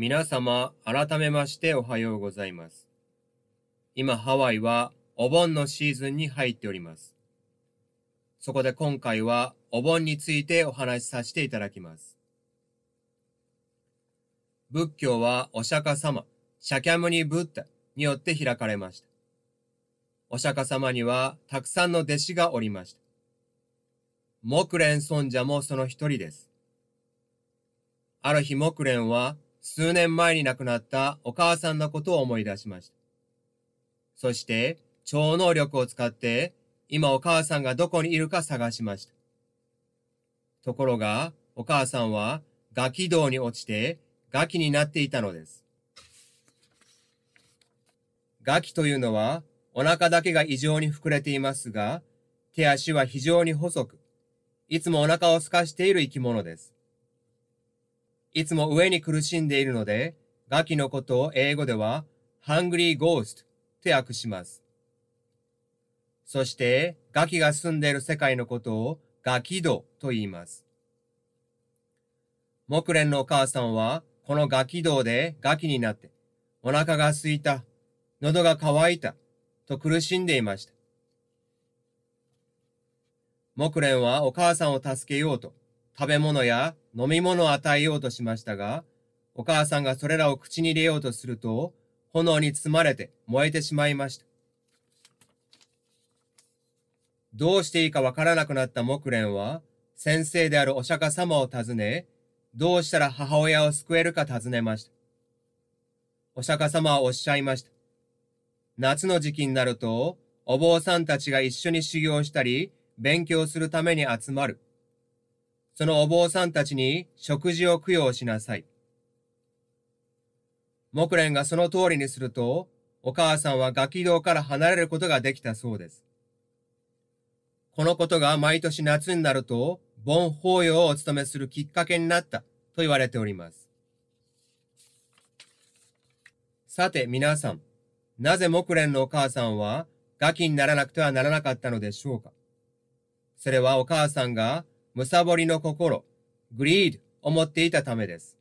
皆様、改めましておはようございます。今、ハワイはお盆のシーズンに入っております。そこで今回はお盆についてお話しさせていただきます。仏教はお釈迦様、シャキャムニ・ブッダによって開かれました。お釈迦様にはたくさんの弟子がおりました。木蓮尊者もその一人です。ある日木蓮は数年前に亡くなったお母さんのことを思い出しました。そして超能力を使って今お母さんがどこにいるか探しました。ところがお母さんはガキ道に落ちてガキになっていたのです。ガキというのはお腹だけが異常に膨れていますが、手足は非常に細く、いつもお腹を空かしている生き物です。いつも上に苦しんでいるので、ガキのことを英語では Hungry Ghost と訳します。そして、ガキが住んでいる世界のことをガキ道と言います。木蓮のお母さんは、このガキ道でガキになって、お腹が空いた、喉が渇いた、と苦しんでいました。木蓮はお母さんを助けようと、食べ物や飲み物を与えようとしましたが、お母さんがそれらを口に入れようとすると、炎に包まれて燃えてしまいました。どうしていいかわからなくなった木蓮は、先生であるお釈迦様を訪ね、どうしたら母親を救えるか尋ねました。お釈迦様はおっしゃいました。夏の時期になると、お坊さんたちが一緒に修行したり、勉強するために集まる。そのお坊さんたちに食事を供養しなさい。木蓮がその通りにすると、お母さんはガキ道から離れることができたそうです。このことが毎年夏になると、盆法要をお務めするきっかけになったと言われております。さて皆さん、なぜ木蓮のお母さんはガキにならなくてはならなかったのでしょうか？それはお母さんがむさぼりの心、グリードを持っていたためです。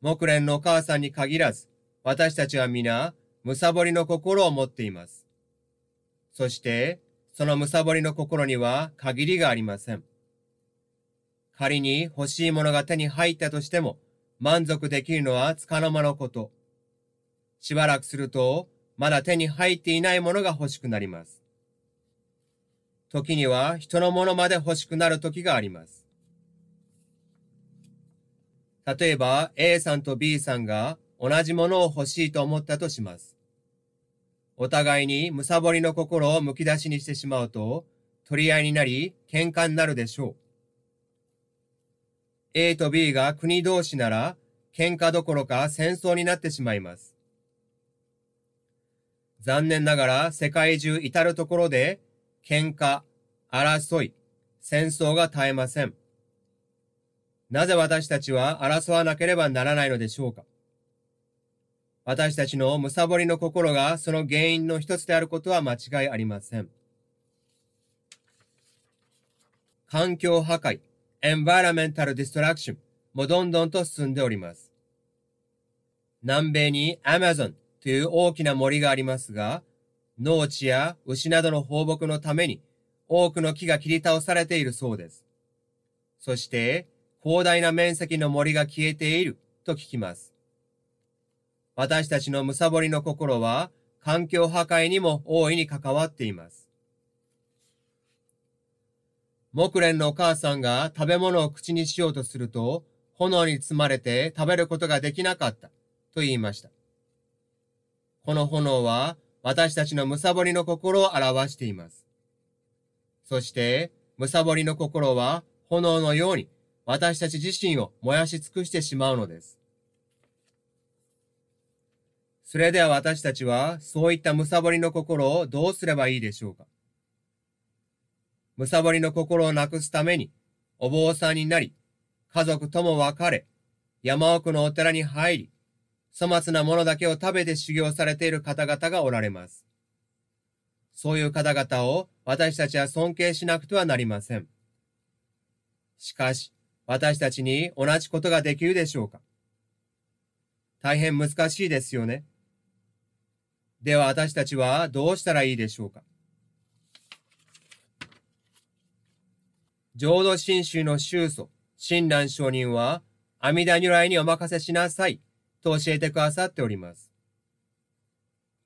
木蓮のお母さんに限らず、私たちは皆、むさぼりの心を持っています。そして、そのむさぼりの心には限りがありません。仮に欲しいものが手に入ったとしても、満足できるのは束の間のこと。しばらくすると、まだ手に入っていないものが欲しくなります。時には人のものまで欲しくなる時があります。例えば A さんと B さんが同じものを欲しいと思ったとします。お互いにむさぼりの心をむき出しにしてしまうと取り合いになり喧嘩になるでしょう。A と B が国同士なら喧嘩どころか戦争になってしまいます。残念ながら世界中至るところで喧嘩、争い、戦争が絶えません。なぜ私たちは争わなければならないのでしょうか？私たちのむさぼりの心がその原因の一つであることは間違いありません。環境破壊、environmental destruction もどんどんと進んでおります。南米に Amazon という大きな森がありますが、農地や牛などの放牧のために多くの木が切り倒されているそうです。そして広大な面積の森が消えていると聞きます。私たちのむさぼりの心は環境破壊にも大いに関わっています。木蓮のお母さんが食べ物を口にしようとすると炎に包まれて食べることができなかったと言いました。この炎は私たちのむさぼりの心を表しています。そして、むさぼりの心は炎のように私たち自身を燃やし尽くしてしまうのです。それでは私たちはそういったむさぼりの心をどうすればいいでしょうかむさぼりの心をなくすためにお坊さんになり、家族とも別れ、山奥のお寺に入り、粗末なものだけを食べて修行されている方々がおられます。そういう方々を私たちは尊敬しなくてはなりません。しかし、私たちに同じことができるでしょうか大変難しいですよね。では私たちはどうしたらいいでしょうか浄土真宗の宗祖、親鸞上人は、阿弥陀如来にお任せしなさい、と教えてくださっております。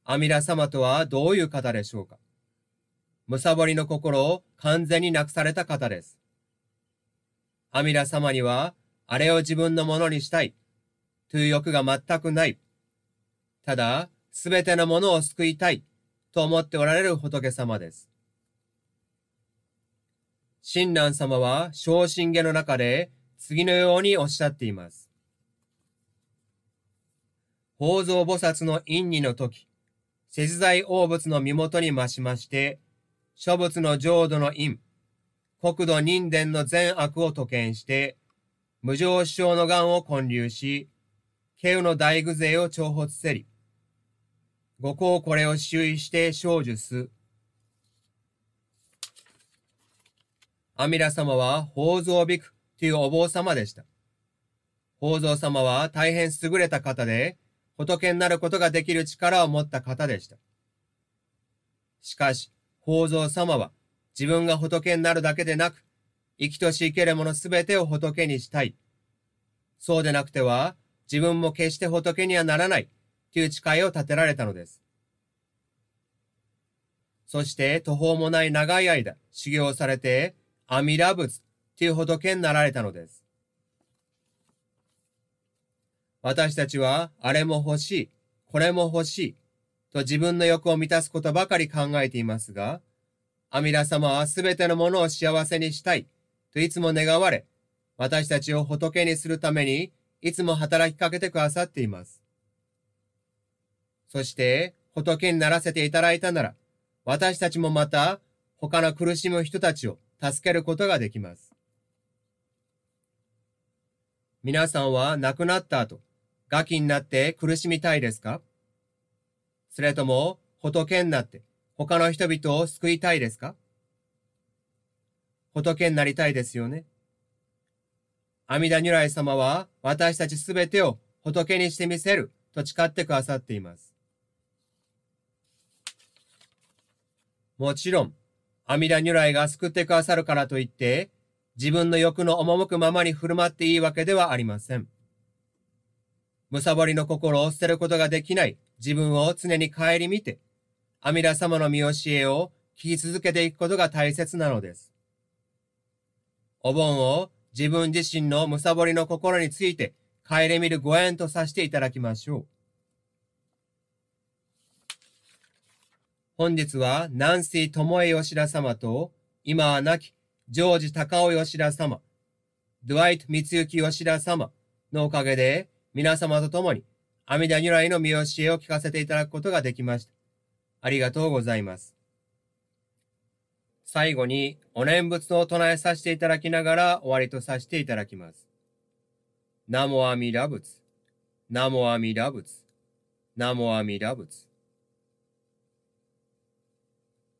阿弥陀様とはどういう方でしょうか？むさぼりの心を完全になくされた方です。阿弥陀様には、あれを自分のものにしたい、という欲が全くない。ただ、すべてのものを救いたい、と思っておられる仏様です。親鸞様は、昇進下の中で、次のようにおっしゃっています。法蔵菩薩の因にの時、節財応物の身元に増しまして、諸物の浄土の因、国土人伝の善悪を都見して、無常師匠の願を建立し、慶の大具勢を重発せり、五行これを周囲して生受す。阿弥陀様は宝蔵ビクというお坊様でした。宝蔵様は大変優れた方で、仏になることができる力を持った方でした。しかし、宝蔵様は自分が仏になるだけでなく、生きとし生けるものすべてを仏にしたい。そうでなくては、自分も決して仏にはならないという誓いを立てられたのです。そして途方もない長い間修行されて、阿弥陀仏という仏になられたのです。私たちは、あれも欲しい、これも欲しい、と自分の欲を満たすことばかり考えていますが、阿弥陀様はすべてのものを幸せにしたい、といつも願われ、私たちを仏にするために、いつも働きかけてくださっています。そして、仏にならせていただいたなら、私たちもまた、他の苦しむ人たちを助けることができます。皆さんは亡くなった後、ガキになって苦しみたいですか？それとも仏になって他の人々を救いたいですか？仏になりたいですよね。阿弥陀如来様は私たちすべてを仏にしてみせると誓ってくださっています。もちろん、阿弥陀如来が救ってくださるからといって、自分の欲の赴くままに振る舞っていいわけではありません。むさぼりの心を捨てることができない自分を常に顧みて、阿弥陀様の見教えを聞き続けていくことが大切なのです。お盆を自分自身のむさぼりの心について顧みるご縁とさせていただきましょう。本日は南水智恵吉田様と今は亡きジョージ高尾吉田様、ドワイト光幸吉田様のおかげで皆様と共に阿弥陀如来の見教えを聞かせていただくことができました。ありがとうございます。最後にお念仏を唱えさせていただきながら終わりとさせていただきます。ナモアミラ仏。ナモアミラ仏。ナモアミラ仏。